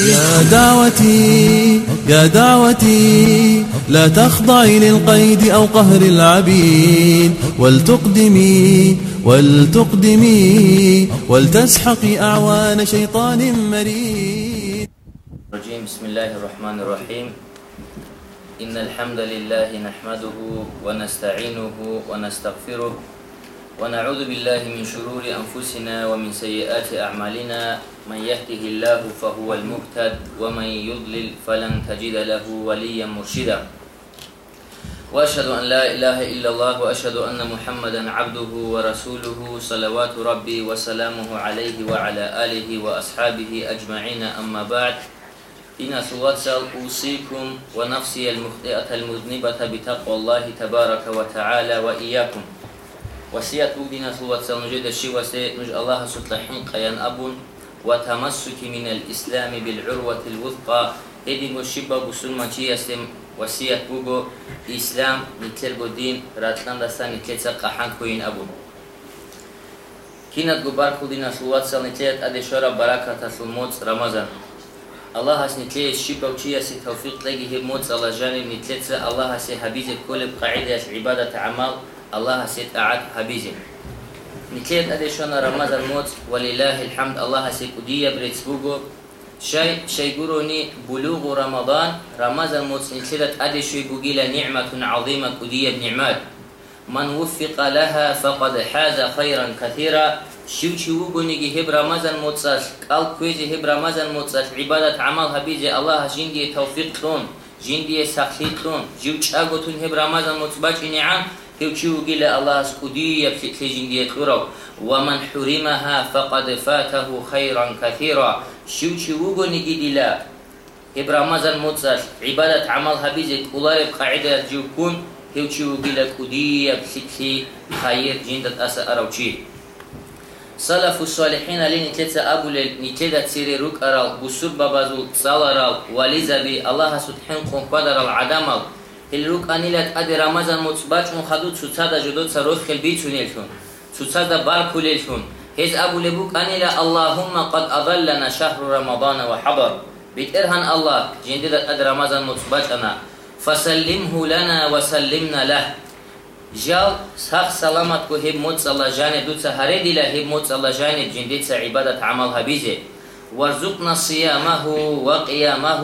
يا دعوتي يا دعوتي لا تخضعي للقيد أو قهر العبيد. ولتقدمي ولتقدمي ولتسحقي أعوان شيطان مريد. رجيم بسم الله الرحمن الرحيم. إن الحمد لله نحمده ونستعينه ونستغفره ونعوذ بالله من شرور أنفسنا ومن سيئات أعمالنا. من يهده الله فهو المهتد ومن يضلل فلن تجد له وليا مرشدا. وأشهد أن لا إله إلا الله وأشهد أن محمدا عبده ورسوله. صلوات ربي وسلامه عليه وعلى آله وأصحابه أجمعين. أما بعد إن سواتسل أوصيكم ونفسي المخطئة المذنبة بتقوى الله تبارك وتعالى وإياكم. وسيات بودينا صلوات سنجد الشي وسي نج الله ستلحن قيان أبون وتمسك من الإسلام بالعروة الوثقى. هدي مشبه بسلمة يسلم وسيات بوغو إسلام نتلر بودين راتلان دستان نتلر قحان كوين أبون. كينات قبار خودينا صلوات سنتلت أدشورة بركة الموت رمضان. الله حسن نتلت الشيبة وشي سي توفيق تلاقي هي موت الله جانب نتلت الله حسن حبيز كل بقاعدة عبادة عمال الله هسي تعاد حبيزي نتليت أدي شونا رمضان موت ولله الحمد الله هسي قدية بريتسبوغو شيء شيء قروني بلوغ رمضان رمضان موت نتلت أدي شوي بقيلة نعمة عظيمة قدية بنعمات من وفق لها فقد حاز خيرا كثيرا شو وګونیږي هب رمضان موتصل قال کویږي هب رمضان موتصل عبادت عمل حبيجي الله جندي توفيق كون جندي سخي كون جو چاغوتون هيوچوگی لە ئەلاس خودی تێجنگێکڕە ومن حرمها فقد فاته خيرا كثيرا. شو شو نجي لا إبرامزا موتساش. عبادة عمل هبيزة أولاري بقاعدة جوكون هيو شو قيلة كودية بسكسي خير جندة أسا أروشي سلف الصالحين لين تلتا أبو لين نتدا تسيري روك أرال. بسر بابازو تصال أرال. وليزا بي الله سبحانه قدر العدم أرال. ილრუკანილად ადე რამაზან მოწბაჭუნ ხადუ ცუცა და ჟუდოცა როხელ ბიჩუნილთუნ ცუცა და ბარქულილთუნ ჰეზ აბულებუ კანილა ალლაჰუმმა ყად აღალლანა შაჰრუ რამადანა ვა ჰაბარ ბიტერჰან ალლაჰ ჯინდიდად ადე რამაზან მოწბაჭანა فسلمه لنا وسلمنا له جال صح سلامت کو هب موت الله جانب دوت سهره دیل هب موت الله جانب جندت عبادت عملها بيزه وارزقنا صيامه وقيامه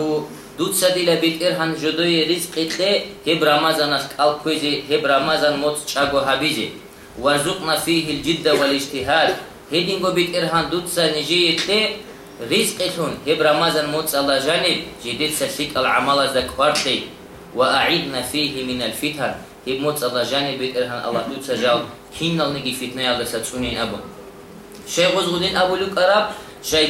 დუცადილებით ერჰან ჟოდოიერის ყიტლე ჰებ რამაზანას კალქვეზე ჰებ რამაზან მოც ჩაგო ჰაბიზე ვარზუყნა ფიჰი ლჯიდა ვალიშტიჰად ჰედინგობით ერჰან დუცანიჟი იყლე რიზყეთუნ ჰებ რამაზან მოწალა ჟანებ ჯედეცა შიკალ ამალაზა კვარტე وأعيدنا فيه من الفتن هب موتسالا جانبت إرهان الله دوتسا جاو كينال نجي فتنة على ساتسونين أبو شيخ غزغدين أبو لوك أراب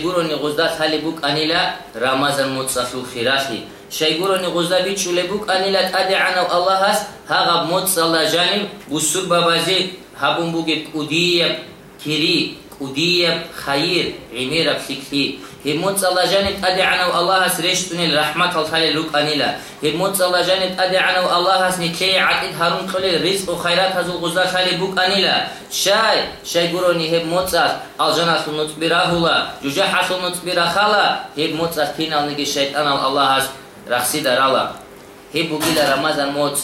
гурони ғузда хали бук анила рамазан мо цасу хирахи шей гурони ғузда бичуле бук анила тади анав аллаҳ аст. Ҳағаб мо цалажани бусур бабази ҳабун буги кудия кири كوديب خير عميرة بشكلي هي موت صلى جانت أدي عنا الله سريشتني الرحمة الخالي لوك أنيلا هي موت صلى جانت أدي عنا الله سنكي عقد هارون خالي رزق وخيرات هزو غزا خالي بوك أنيلا شاي شاي قروني هي موت صلى الجنة سنوت براهولا جوجا حسنوت براخالا موت صلى فينا نجي شيطان الله رخصي درالا هي قيل رمضان موت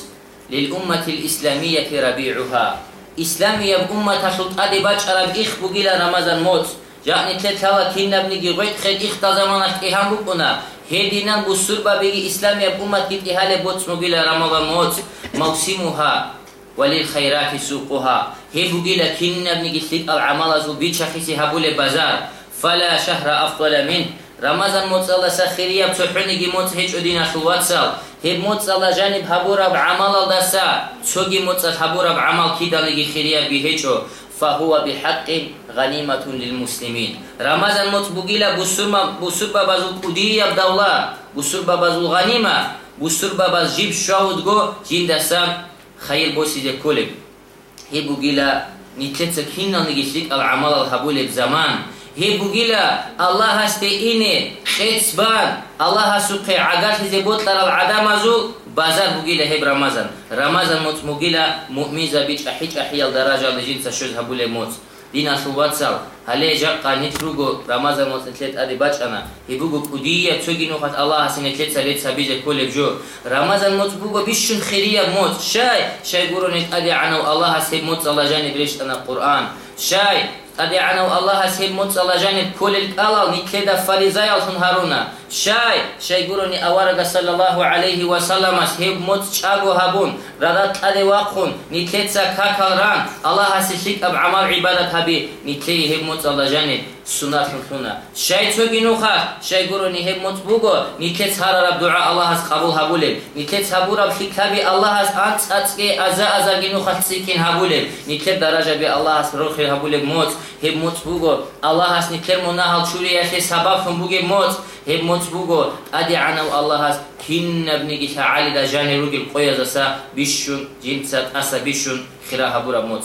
للأمة الإسلامية ربيعها İslamiyev ümmete sultadi baçarab ih bugila Ramazan moç. Yani tetava kinabni gigoyt xed ih tazamana iham bukuna. Hedinan bu surba bigi İslamiyev ümmet git ihale boç mugila Ramazan moç. Mavsimuha walil khayrati suquha. He bugila kinabni gitlik al amala zu bichakhisi habule bazar. Fala shahra afdala minh рамазан моцала сахирияб цӯҳуниги моц ҳеҷ удина шуватсал ҳе моцала жаниб ҳабураб амалал даса цоги моцат ҳабураб амал киданиги хириyaби ҳеҷо فهو بحق غنيمة للمسلمين رمضان موت بوغيلا بسرما بسربا بازو قدية بدولة بسربا بازو غنيمة بسربا باز جيب شاهد گو جين دسام خير بوسي دي كولب هي بوغيلا نتلتك هنا نجيشلك العمل الحبول بزمان гебугила аллаҳ ҳасте ине хецбан аллаҳ ҳасу қеъагат ҳизеботларал адамазу базар бугила хеб рамазан. Рамазан моц мугила муъмиза бича ҳича ҳиял даражал лежинца шуз ҳабуле моц. Дина шуватсал ҳале жаққа нитруго рамазан моц нетлет ади бачана. Ҳибуго кудия цугинухат аллаҳ ҳасе нетлет салет сабизе колеб ҷо рамазан моц буго бишшун хирия моц. Шай шай гуро нет ади анав аллаҳ ҳасе моц аллажани брештана қуръан. Шай قد يعنوا الله سهيب متصلا جانب كل الألال نكيدا فريزايا الخنهارونا شاي شاي قروني أورغ صلى الله عليه وسلم سهيب متشاقو هابون رادات قدي واقون. نكيدا كاكال ران. الله سيشيك أبعمال عبادة هابي نكيدا هيب متصلا جانب цоги нуха шай гурони ҳеб мот буго. Нитлец ҳарараб дуа аллаҳ ас қабул ҳабулеб нитлец ҳабураб хикаби аллаҳ ас ан цацке аза азаги нуха цикин ҳабулеб нитлер даражаби аллаҳ ас рохи ҳабулеб мот ҳеб мот буго. Аллаҳ ас нитлер монаҳал чури яхе сабаб хун буге мот ҳеб мот буго. Ади анав аллаҳ ас киннабниги таалида жани ругил қоязаса бишшун ҷинцат аса бишшун хира ҳабураб мот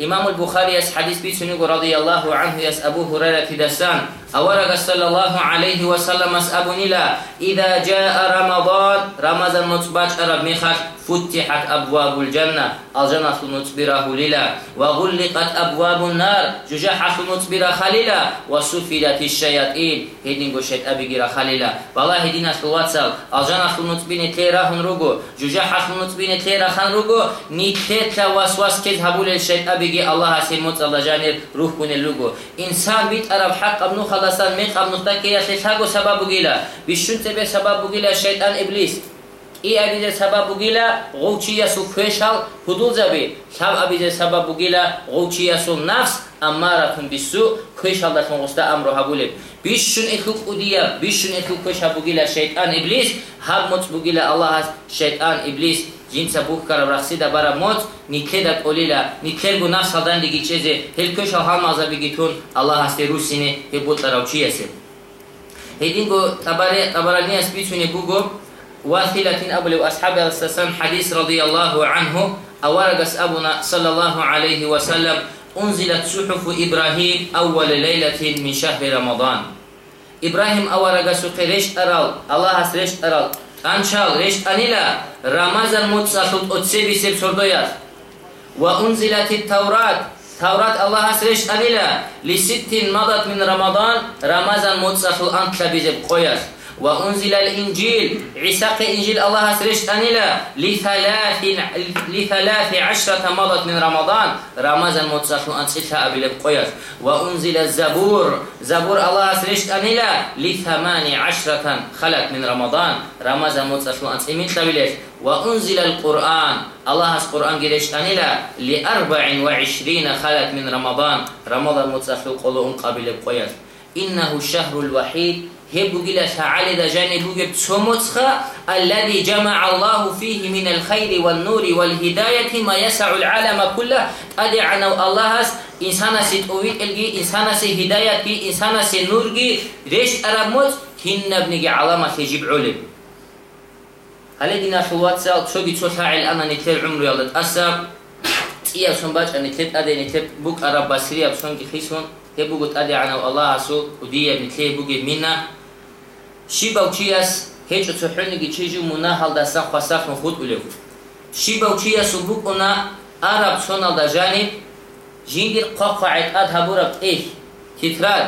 İmam-ül Buxariyəs hədis bir üçün radiyallahi anhu yəs Əbu Hurərə fidəssən Avaraga sallallahu alaihi wasallam as'abunila idza jaa ramadan ramazan nutbach arab mihat futihat abwabul janna aljannatu nutbirahu lila wa ghulqat abwabun nar jujahatu nutbira khalila wa sufidatish shayatin hedin goshet abigira khalila bala hedin aswatsal aljannatu nutbini terahun rugo jujahatu nutbini terahan rugo niteta waswas kez habul shet abigi allah asil mutalla janir ruh kunel rugo insan bit arab haqq abnu битараб ҳаққаб нуха халасан меқам нухта ки яхе сагу сабаб бугила бишун тебе сабаб бугила шайтан иблис. И абизе сабаб бугила ғучи ясу кӯшал ҳудул заби. Саб абизе сабаб бугила ғучи ясу нафс аммаратун бису кӯшал дакун густа амро ҳабулеб бишун ихук удия бишун ихук кӯша бугила шайтан иблис. Ҳаб муц бугила аллаҳ аст шайтан иблис жинса бух караб рахсида бара мот никедак олила никергу нафс халдандиги чезе хелкӯша ҳалмазабигитун аллаҳ асте русине хебутларав чи асе хедингу табарани ас битуне буго вахилатин абули асҳаби асасан ҳадис радиаллаҳу анҳу аварагас абуна саллаллаҳу алайҳи васаллам унзилат суҳуфу ибраҳим аввали лейлатин мин шаҳри рамадан ибраҳим аварагасуқи решт арал аллаҳ ас решт арал анчал решт анила рамазан мутсахут отсеби себ сордояд. Ва унзилати таврат таврат аллаҳ асреш алила лиситтин мадат мин рамадан рамазан мутсаху антлабизеб وأنزل الإنجيل. عساق إنجيل الله سريش أنيلا. لثلاث لثلاث عشرة مضت من رمضان. رمضان متصف ستة قبل القياس. وأنزل الزبور. زبور الله سريش أنيلا. لثمان عشرة خلت من رمضان. رمضان متصف أنسيتها قبل وأنزل القرآن. الله سريش القرآن قريش أنيلا. لأربع وعشرين خلت من رمضان. رمضان متصف أن قبل القياس. إنه الشهر الوحيد هبوغيلا شعالي دا جانبوغي تسوموتسخا الذي جمع الله فيه من الخير والنور والهداية ما يسع العالم كله؟ أدي عنو الله إنسانا سيد أويت إلغي إنسانا سي هداية بي إنسانا سي نورغي ريش أرموت هن ابنغي علامة يجيب علم. هل دينا شوات سال تشوغي تسوشاعي الآن نتلر عمرو يالد. أسا تيا سنباج أن نتلر أدي نتلر بوك أرب باسريا بسونغي خيسون. أدي عنو الله سو وديا نتلر بوغي منا. Шибав чи аст? Ҳеҷ цӯҳониги чижу мунаҳал дастан хвасахну худ улев шибав чи асу букуна араб сонал да жаниб жингир қоқоэт ад ҳабураб эҳ титрад.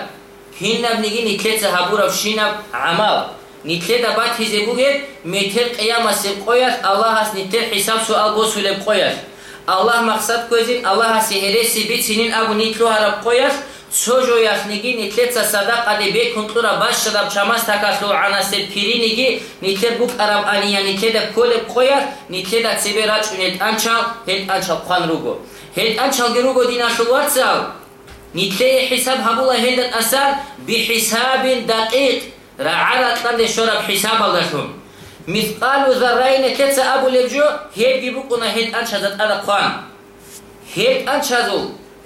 Ҳиннаб ниги нитлеца ҳабураб шинаб амал. Нитледа бад ҳизе бугед метел қияма себ қояд аллаҳ аст нитлер ҳисаб суал босулеб қояд аллаҳ мақсад кӯзин аллаҳ аси ҳереси бицинин абу სოჟო იახნიგი ნიტლეცა სადაყადი ბე კონტურა ბაშშადაბ ჩამას თაკასლო ანასე ფირინიგი ნიტლე ბუკარაბ ანია ნიტლე და კოლე ყოია ნიტლე და ცებე რაჭუნეთ ანჩა ჰეთ ანჩა ყვან როგო ჰეთ ანჩა გერუგო დინაშო ვაცავ ნიტლე ჰისაბ ჰაბულა ჰედან ასარ ბიჰისაბინ დაკიკ რა არა ტანდე შორაბ ჰისაბ ალაშო მისყალ ზარაინე კეცა აბულებჯო ჰედ გიბუკუნა ჰედ ანჩა და ტარა ყვან ჰედ ანჩაზო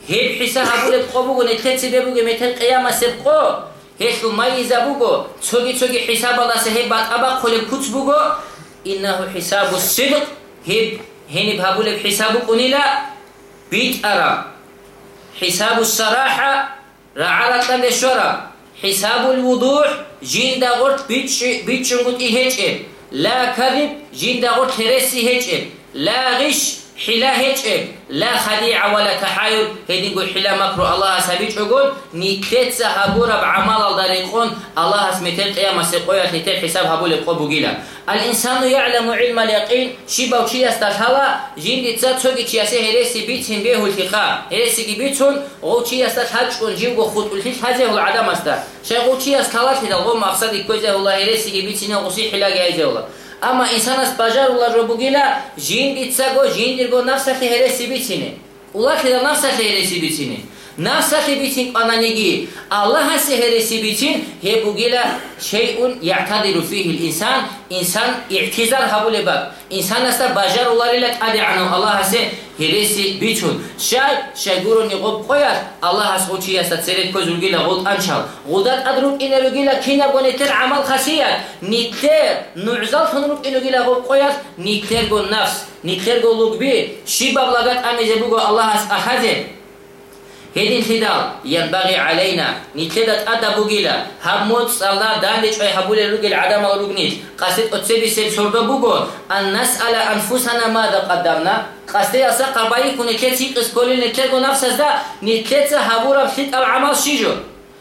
ჰიფისა ჰაბულებ ყობუგო ნეთეციბებუგე მეთერ ყიამასებ ყო ჰეშუ მაიზაბუგო ცოგი ცოგი ჰისაბალასე ჰე ბატაბა ყოლებ ქუცბუგო ინაჰუ ჰისაბუ სიდყ ჰიბ ჰენი ბაბულებ ჰისაბუ ყუნილა. ბიტარა ჰისაბუ სარაჰა რაალა ტალე შორა ჰისაბუ ლვუდუჰ ჯინდა ღორთ ბიჭი ბიჭუნგუტი ჰეჭე. ლა ქადიბ ჯინდა ღორთ ჰერესი ჰეჭე. ლა ღიშ ჰილა ჰეჭე. Лвудуҳ жиндағурт бичунгут и ҳечеб ла кадиб жиндағурт ҳереси ҳечеб ла ғиш ҳила ҳечеб ла хадиа вала тахаюл ҳедингу ҳила макру аллаҳ ас ҳабичӯгун нитлетса ҳабураб амалал дариқун аллаҳ ас метел қиямасе қоят нител ҳисаб ҳабуле қо бугила алинсану яъламу илма ляқин шибав чи асташ ҳала жиндица цоги чи асе ҳереси битин беҳултиқа ҳересиги битун ғов чи асташ ҳачкун живго худултиш ҳазеҳул адам аста шай ғов чи аст Ama insana bacarlar robugila jind itsago jindirgo nafsati helesi bitini. Ulakida nafsati helesi bitini. Жиндирго нафсахи ҳереси битине улахида нафсахи ҳереси битине нафсахи битин қананиги аллаҳаси ҳереси битин ҳе бугила шейъун яътадиру фиҳи линсан. Инсан иътизар ҳабулебак инсан аста бажаруларилат адиану аллаҳасе ҳереси бичун шай шайгуро ниғоб қояд. Аллаҳас ғучи аста церет кӯзургила ғуд анчал. Ғудат адрук инерugila кинабонитер амал хасият. Ниттер нуъзал тунрук инугила ғоб қояд. Ниттерго нафс ниттерго лугби шибаблагат амизе буго аллаҳас Ҳедин хидал янбағи алайна никедат ада бугила ҳаммут салла данлич ай ҳабули ругил адама ругниш қасид отсеби сел сурда буго ан насала анфусана мада қаддамна? Қасди аса қабаи куне ке сиқис колине ке го нафсазда никеца ҳабураб хит ал амал шижу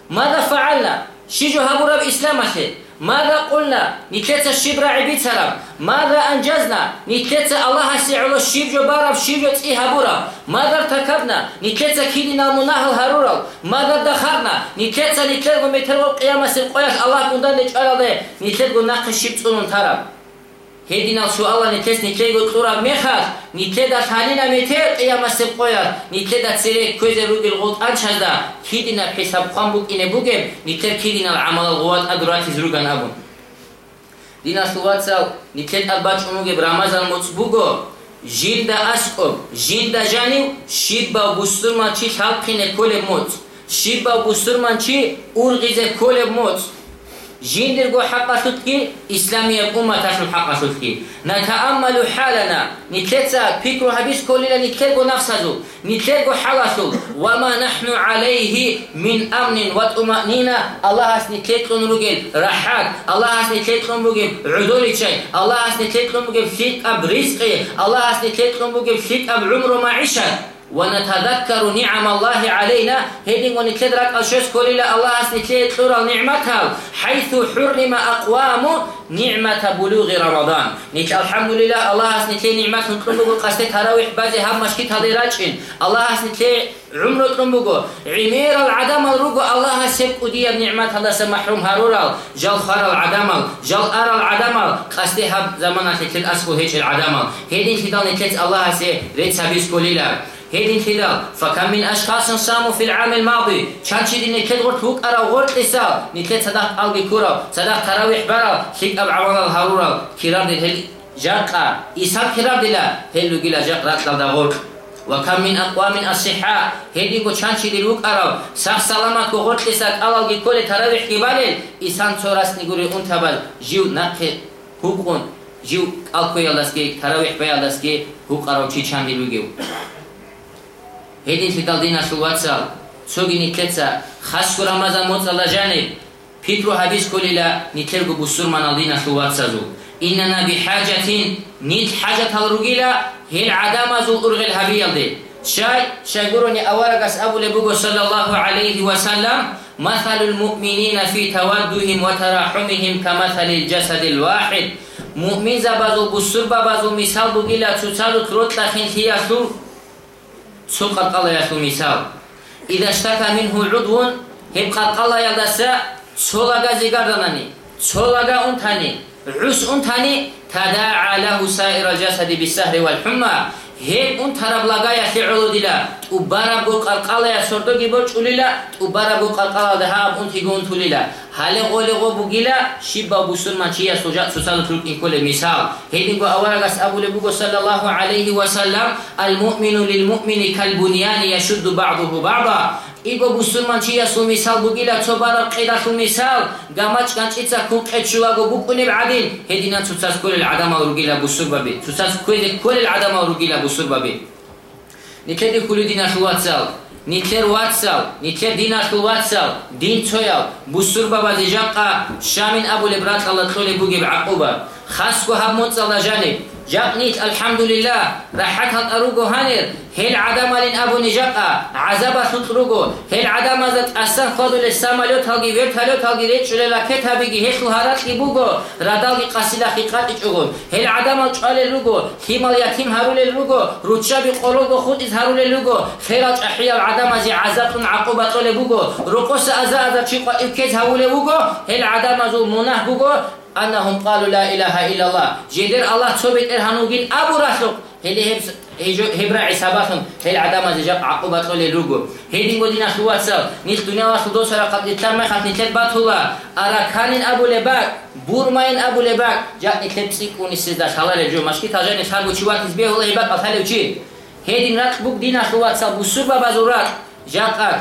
мада фаална шижу ҳабураб исламахи ماذا قلنا نتلتس الشبرة عبيد سلام ماذا أنجزنا نتلتس الله سعلا الشيب جبارا بشيب يتئي هبورا ماذا ارتكبنا نتلتس كيدنا مناهل هرورا ماذا دخلنا نتلتس نتلتس ومتلتس قيامة سلقياش الله كندان نجعل ده نتلتس نقش الشيب تنون ترم هدنا سؤالا نتس نتري قطورا ميخات نتدا حالنا متر قيام السبقويات نتدا تسيري كوزي روغي الغوط أنشهدا هدنا بحساب قام بوك إني بوكيب نتر كدنا العمل الغوات أدراتي زروغان أبون دينا سواتساو نتد أباج أموغيب رمضان مصبوغو ჟინდა ასკო ჟინდა ჟანი შიბა ბუსურმანჩი ხალხინე კოლე მოც შიბა ბუსურმანჩი ურღიზე კოლე მოც جندر قو حقا شدكي إسلامية الأمة تشم حقا شدكي نتأمل حالنا نتلتسا بيكرو هبيش كلنا نتلقو نفسه نتلقو حلسه وما نحن عليه من أمن وطمأنينة. الله هس نتلقو رجل رحاك. الله هس نتلقو رجل عدولي شيء الله هس نتلقو رجل فيك أب رزقي. الله هس نتلقو رجل فيك أب عمر معيشة ونتذكر نعم الله علينا. هدين ونتدرك أشيس كل الله أسنتلي تلور نعمتها حيث حرم أقوام نعمة بلوغ رمضان. نيك الحمد لله الله أسنتلي نعمت نطلبه قصد تراويح بازي هم مشكي تضيراتشين الله أسنتلي عمر تنبغو عمير العدم الرغو الله سب ودي بنعمت الله سمحروم هارورال. جل خار العدم جل أر العدم قصد هب زمانات تل أسفو هيك العدم هدين تدال نتلت الله سي ريت سبيس كليلا هيدين خلال فكم من أشخاص صاموا في العام الماضي كان شيء دين كل غرت هوك أرى غرت إسا نتلت صدق ألقي كورا صدق تراويح برا شيك أب عوان الهارورا كرار دي هل جاقا إسا كرار دي لا هلو جلا جاق رات لدى غرت وكم من أقوام الصحة هدي كو كان شيء دلوك أرى صح سلامة كو غرت إسا ألقي كل تراويح كبالي إسان صورس نقولي أنتبال جيو نقي هوكون جيو ألقو يالدسكي تراويح بيالدسكي هوك أرى چي چان دلوگيو هدين في دين شواتسا سوغي نيتلتسا خاص رمضان موصل جانب بيترو حديث كللا نيتلغو بسور من دين شواتسا زو إننا بحاجة نيت حاجة الرجيلة هي العدم زو أرغل هبيل دي شاي شايقروني أورقس أبو لبوغو صلى الله عليه وسلم مثل المؤمنين في تودهم وتراحمهم كمثل الجسد الواحد مؤمن زبازو بسور بابازو مثال بوغيلا تسالو تروت لخين هياسو سو قلقلا يسو مثال إذا اشتكى منه عضو هم قلقلا يدسا سولغا زيغاردناني سولغا أنتاني عس أنتاني تداعى له سائر الجسد بالسهر والحمى هيك اون طرف لاغايا فعلو ديلا تبارا بو قلقالا يا سردو گيبو چوليلا تبارا بو قلقالا ده ها اون تيگون توليلا حالي قولي غو بوگيلا شيبا بوسن ما چيا سوجا سوسال ترك ان كل مثال هيدين گو اوالا گس ابو لبو صلى الله عليه იგო ბუსურმანჩია სუმისალ ბუკილა ცობარა ყიდა ხუმისალ გამაჭკანჭიცა ქუნყეჩუაგო ბუკუნებ ადინ. ჰედინა ცუცას კოლელ ადამა ურგილა ბუსურბაბი ცუცას კოლე კოლელ ადამა ურგილა ბუსურბაბი ნიქედი ხულიდინა ხუაცალ ნიტლერ ვაცავ, ნიტლერ დინაშულ ვაცავ, დინცოიავ, ბუსურბაბა ზიჟაყა, შამინ აბულე ბრატყალა ტყოლე ბუგებ აყუბა, ხასკო ჰაბ მონწალა ჟანებ, جاب نيت الحمد لله رحت رحتها أروجو هنر هل عدم لين أبو نجاقة عذاب سوت روجو هل عدم زت أسان خذو للسامالو تاقي وير تالو تاقي ريت شلي لكتا بيجي هشو هارات يبوجو رداوي قصيدة خيقات اجغون هل عدم جعل لغو هيمال يتيم هرول روجو روتشا بقولوغو خود إز هارو لغو خيرات أحيا العدم زي عذاب عقوبة لبوغو رقص أزاد أزا تشيقا إبكيز هارو لبوغو هل عدم زو منه بوجو аннаҳум қалу ла илаҳа иллаллоҳ жедер аллаҳ цобит эр ҳанугин абу расуқ ҳели ҳебс ҳебра исабахм ҳел адама зижаб ақубат ле ругу ҳедин годи нахуатсав них дуня ва худо сара қад иттар май қад нитлет батула араканин абу лебак бурмаин абу лебак жат нитлет псикуни сизда шалале ҷо машки тажани саргу чиватис беҳула ҳебак атале учи ҳедин рат бук дина хуатсав бусуба базурат жат ак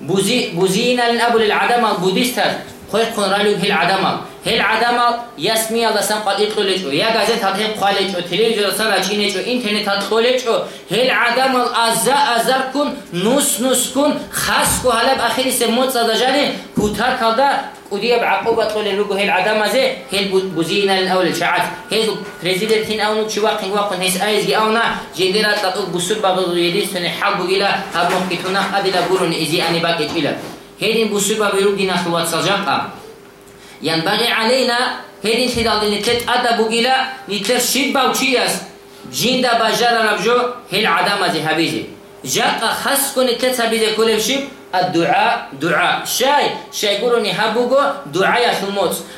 бузи бузина лин абу лил адама будистат قۆنرالی هێل عدەما هێل عدەما یاسمیە لەسەم قەتی قلێچ یا گازێت هەتێ قالێچ تلێژە لەسەر ئەچینێچ ئینترنێت هەت قۆلێچ هێل عدەما ئازا ئەزار کون نوس نوس کون خاص و هەلب ئەخیری سێمۆت سەدەژانێ کوتار کەڵدا ودي بعقوبة طول الرجو هي العدم زي هي بوزينا الأول شعات هي بريزيدنتين أو نوك شواق واقن هيس أيز جي أونا جديرة تطول بسور بابضو يدي سنة حب إلى هب ممكن أدلا بورون إزي أني باكت إلى هيدين بوسوبا بيروب دينا خلوات سجاقا ينبغي علينا هيدين خلال دين نتلت أدى بوغيلا نتلت شيد باوچياس جين دا باجارا ربجو هل عدام زي حبيزي جاقا خاص كون نتلت حبيزي كولب شيب الدعاء دعاء شاي شاي قولوني هابوغو دعاء يا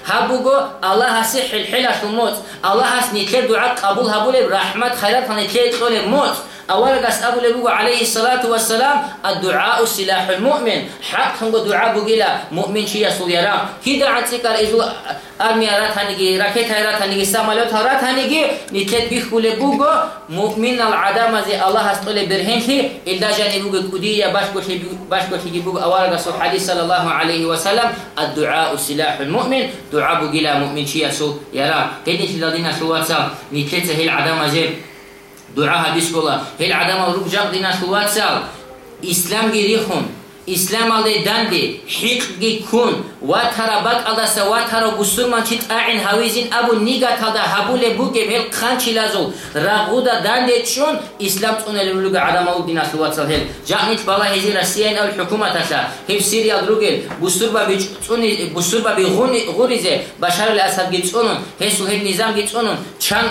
هابوغو الله هسي حل حل شموت الله هس نتلت دعاء قبول هابولي رحمت خيرات نتلت قولب موت أولا قس أبو لبو عليه الصلاة والسلام الدعاء سلاح المؤمن حق هم دعاء بقيلا مؤمن شيء يسول يرام هيدا عن سكر إذو أرميارات هنجي راكيت هيرات هنجي سامالوت هرات هنجي نتلت بيخو لبوغو مؤمن العدام زي الله هستول برهنتي إلا جاني بوغو كودية باش كوشي بوغو أولا قس الحديث صلى الله عليه وسلم الدعاء سلاح المؤمن دعاء بقيلا مؤمن شيء يسول يرام هيدي شلادين شواتسا نتلت дуа ҳадис гола. Ҳел адамал рук жақ динаш кувват сал ислам гири хун ислам алде данде ҳиқги кун ва тара бак алдаса ва тара гусурман чи таъин ҳавизин абу нигаталда ҳабуле бугем ҳел қанчи лазул рағуда данде чун ислам цунелулуга адамау дина шуватсал ҳел ҷаънит бала ҳези россияин ав ҳукуматаша ҳев сирия другел бусурба би цуни бусурба би ғуризе башарали асадги цунун ҳесу ҳел низамги цунун чан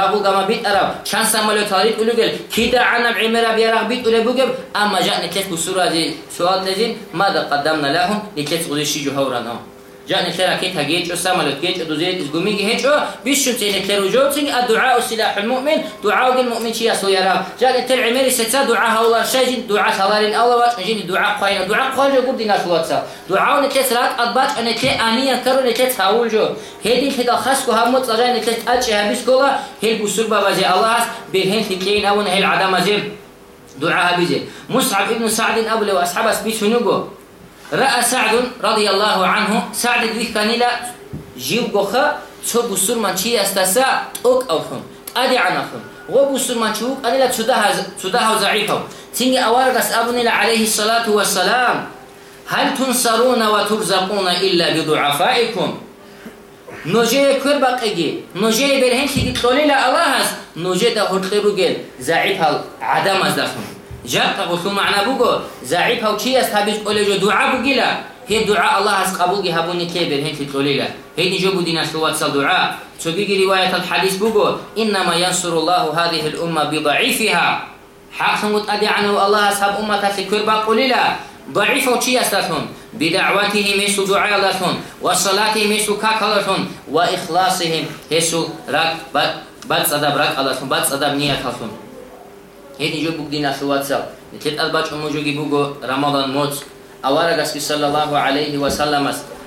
рағулгама бит араб чан самолет ҳарит улугел кида анам имера биярағ бит уле бугем амма ҷаънит лес бусурази الأصحاب الذين ماذا قدمنا لهم لكيت قدر شيجو هورانا جانتلر أكيد هجيج أسامل هجيج أدوزيد إزقومي هجيج أو بيشون تينتلر وجوتين الدعاء سلاح المؤمن. دعاء المؤمن شي شيء أصل يرى جانتلر عمري ستا دعاء هولا شيء دعاء هلالين الله واش نجين دعاء قاين دعاء قاين جو قبدي ناس واتسا. دعاء نتلس رات أنا تي أني أكرر نتلس هاول جو. هيدي الهدا خاص كها مطلع نتلس كولا هيل هل بابا بابزي الله بهن تلين أو نهل عدم زين دعاء بيجي. مصعب ابن سعد أبله وأصحاب أسبيش منوغو رأى سعد رضي الله عنه. سعد ذي كانيلا جيب جيوغو خا تشو بسرمان چي استسا أوك أوخم. أدي عنخم غو بسرمان چوك انيلا تداها زعيفو تنجي اوارغس أبنيلا عليه الصلاة والسلام. هل تنصرون وترزقون إلا بضعفائكم؟ нужее кӯрбақиги нужее берҳенсиги толила аллаҳас нужеда ҳурқибугел заифал адам аз дахун жарта гусу маъна буго заифал чи аз табиз олеҷо дуа бугила. Ҳе дуа аллаҳас қабулги ҳабуни ке берҳенси толила. Ҳейниҷо будина суватсал дуа. Цугиги риваятал ҳадис буго иннама янсуруллаҳу ҳадиҳи лумма бидаифиха ҳақ сумут ади анҳу аллаҳас ҳаб умматаси кӯрбақ улила даифал чи астатун بدعوتهم يسو دعاء لهم وصلاتهم يسو كاك لهم وإخلاصهم يسو رك بات صدب رك لهم بات صدب نية لهم هيدي جو بوك دينا شو واتساب نتلت الباج أمو جوغي بوغو رمضان موت أوارا قسكي صلى الله عليه وسلم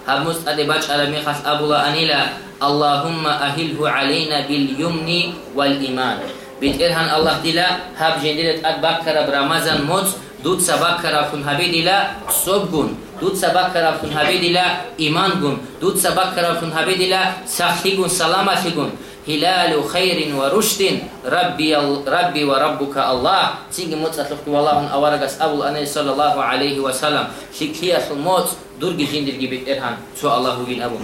هبموت أدي باج أرمي خف أبولا أنيلا اللهم أهله علينا باليمن والإيمان بيترهن الله دلا هب جندلت أدباك رب رمضان موت دود سباك رب هبي دلا صبغون duhet se bak tarafun habedila iman gun, duhet se bak tarafun habedila sahli gun, salamati gun. Hilalu khairin wa rushdin, Rabbi, Rabbi wa Rabbuka Allah. Singi moc atlukti vallahun avaragas avul anay sallallahu aleyhi wa sallam. Şikhiyasul moc durgi jindir gibi erhan. Su Allahu bin abu.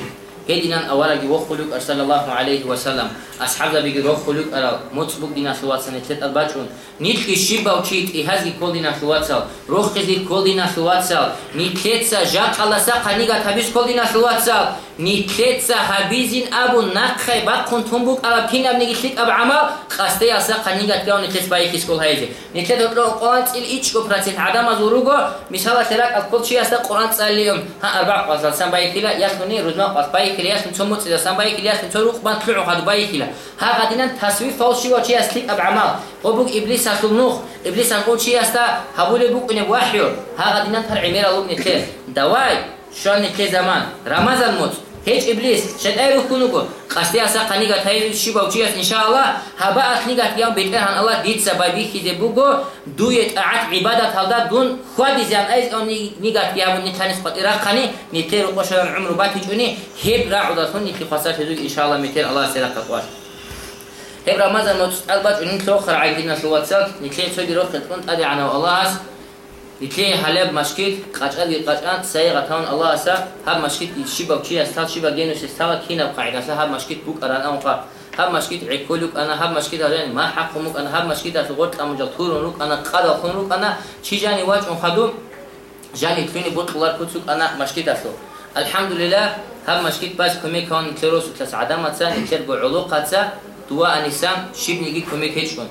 Hedinan awara gi wokhuluk sallallahu alayhi wa sallam. Ashabda bi wokhuluk ala motsbuk dina shuwatsane tet albachun. Nitki shibaw chit i hazi koldina shuwatsal. Rokhqizi koldina shuwatsal. Nitetsa jaqalasa qaniga tabis koldina shuwatsal كل دينا شوات سال نيتلتسا هبيزين أبو نقخي بات كنتم بوك أرى بين أبني جيتلك أب عمل قصدي أسا قنيغا تلاو نيتلت باي كيس كل هايزي نيتلت هدرو قرآن تسئل إيشكو براتين عدم أزوروغو مثال تلاك الكل شيء أسا قرآن تسأل اليوم ها أربع قصد سان باي كلا يخني رزما قصد باي كلا يخني تسمو تسيدا سان باي كلا يخني تروق بان طلعو خدو باي كلا ها غادينا تصوير فالشي وشي أسليك أب عمل وبوك إبليس أسل نوخ إبليس أنقول شيء أستا هبولي بوك إنه بوحيو ها غادينا تر عمير ألوك نتلت دواي شان نتلت زمان رمضان موت هیچ ابلیس شد ای رو کنو کو قصدی اسا قنیگا تای شی باوچی اس ان شاء الله هبا اخنیگا یام بیتر هن الله دید سببی خیده بوگو دوی اطاعت عبادت هلدا دون خود زیان ایز اون نیگا یام نتانس قطرا قنی نتر قش عمر باتی جونی هب را عدتون نتی خاصات هذو ان شاء الله متر الله سيرا قطواش هب رمضان موت البات ان تو خر عيدنا في واتساب نتي تو ديرو كنت ادي انا والله ики ҳалеб машкит қачъади қачъан саи ғатаон аллоҳ аса ҳар машкит шиба чи астал шиба генус истала кинаб қаъидаса ҳар машкит бук аран аунқа ҳар машкит икулук ана ҳар машкит аҷани ма ҳаққумук ана ҳар машкит ас ғот амуҷал турунук ана қадахунук ана чи ҷани ваҷ унхаду ҷани туини бутқулар кутсук ана машкит асу алҳамдулиллаҳ ҳар машкит баъз кумекаон итлеросу тас адаматса итлер бо улуқатса дуа анисам шибниги кумек ҳечкун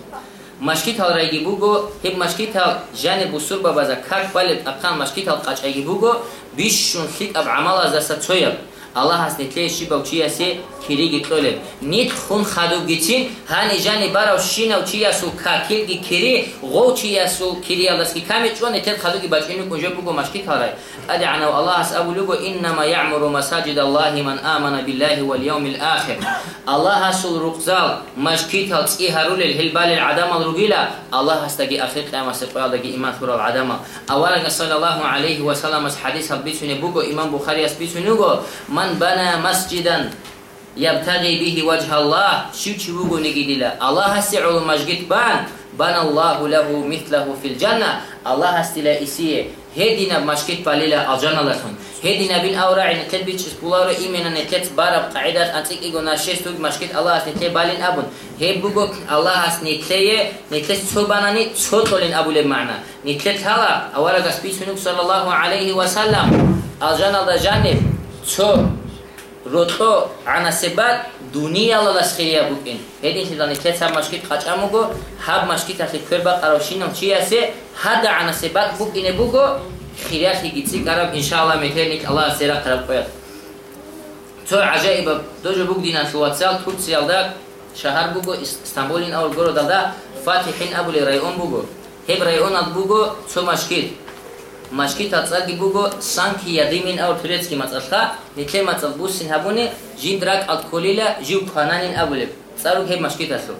машкитал райги буго ҳеб машкитал жане бусурба база как балет ақан машкитал қачайги буго бишшун хик аб амала заса цояб аллаҳ ҳаст нетле шибав чи асе кириги толеб. Нит хун хаду гичин ҳани жани барав шинав чи асу какилги кири ғов чи асу кири аласки ками чуа нетел хадуги бачину кунжо буго машкитал рай ади анав аллаҳ ҳаст абулуго иннама яъмуру масаҷид аллаҳи ман амана биллаҳи валёми лахир аллаҳ ҳастул руқзал машкитал ци ҳарулел ҳилбалел адамал ругила аллаҳ ҳастаги ахир қиямасе қоялдаги иман хурал адамал. Аввалага салаллаҳу алайҳи васалам аз ҳадисал бисуне буго имам бухари аз бисунуго ман бана масҷидан ябтағи биҳи ваҷҳа аллаҳ ши чи буго нигидила аллаҳ ҳасти улу машгит бан бана аллаҳу лаҳу митhlаҳу фи лҷанна аллаҳ ҳастила исие ҳедина машгит балила алҷанна ласон ҳедина бин авраи нетлет бичис пуларо имена нетлет бараб қаидат антиқиго нашестуг машгит аллаҳ ҳаст нетле балин абун ҳе буго аллаҳ ҳаст нетлее нетлет цо банани цо толин абуле маъна нетлет ҳала аварагас бисунук салаллаҳу алайҳи васалам алҷанна да ҷаниб цо рото анасебат дуния лаласхирия букин ҳедин шидани теса машкит қачамуго ҳаб машкит ахи кӯрба қарошинам чи асе ҳада анасебат букине буго хирияхи гитси караб иншаалла метерник аллаҳ сера қараб қояд то аҷаиба дожо бук дина шуватсал турсиялда шаҳар буго истанбулин авл городалда фатиҳин абули район буго ҳеб районат буго цо машкит машки тацаги буго санки ядимин ав турецки мацалха нитле мацал бусин хабуни жиндрак алколила жив пананин абуле цару хе машки тасу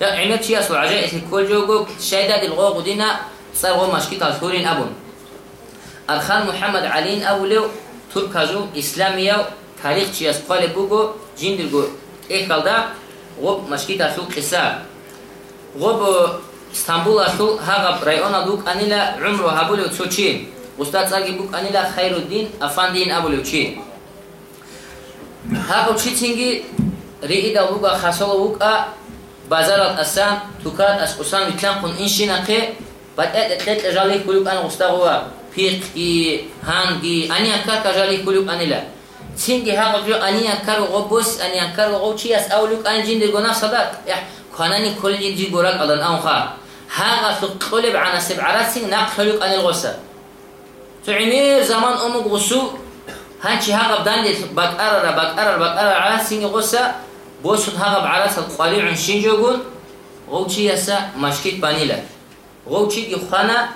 я имет чи асу ажа эси колжого шайда дил го гудина царго машки тасурин абун архан мухаммад алин абуле туркажу исламия тарих чи ас қале буго жиндирго эхалда го машки тасу қиса. Го стамбула шу ҳағаб района бук анила умруҳа булючучи устад саги бук анила хайруддин афандиин абулючи ҳағаб чи тинги риида буга хасола бука базарат асан тукат аз усан итлан кун ин шинақи бадъат жали кулюк ан устағува пиқи ҳанги аниака кажали кулюк анила чинги ҳағабҷо аниакару ғобус аниакару ғоб чи аз авлюк ан ҷиндиргона садат канани кулли ҷигурак адан анха Hər vaxt qulib سبع sib'arəsin nəqhülük عن الغسل فعني زمان أم غسو هانشي هاغب داني بقرر بقرر بقرر على سين غسا بوسن هاغب على سالقليع عشين جوجون غوشي يسا مشكيت بانيلا. غوشي يخانا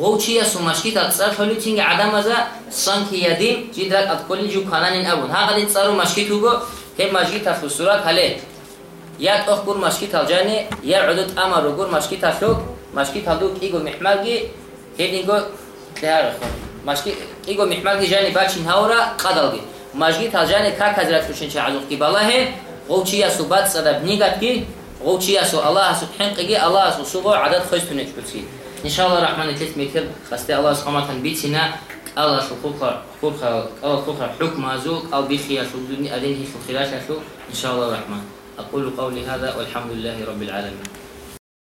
غوشي يسا مشكيت أتصار فلو تيني عدم زا سانكي يدين جيدرك أتكولي جو خانانين أبون. هاغد يتصارو مشكيت هوغو هي مشكيت أفسورات هليه як ох гур машки талҷани я удуд амару гур машки ташук машки талдук иго миҳмалги ҳединго деҳархон машки иго миҳмалги жани бачин ҳавра қадалги. Машки талҷани как ҳазрат кушинча азуқки балаҳе ғовчи ясу бад садаб нигатки ғовчи ясу аллаҳ су ҳинқиги аллаҳ су суғо адад хойстунеч бутки иншалла раҳмани тез мекир хасте аллаҳ сухаматан битсина аллаҳ су хулқа хулқа аллаҳ хулқа ҳукма зук ал бихия су дуни адин хулқилаша су иншалла раҳмани أقول قولي هذا والحمد لله رب العالمين.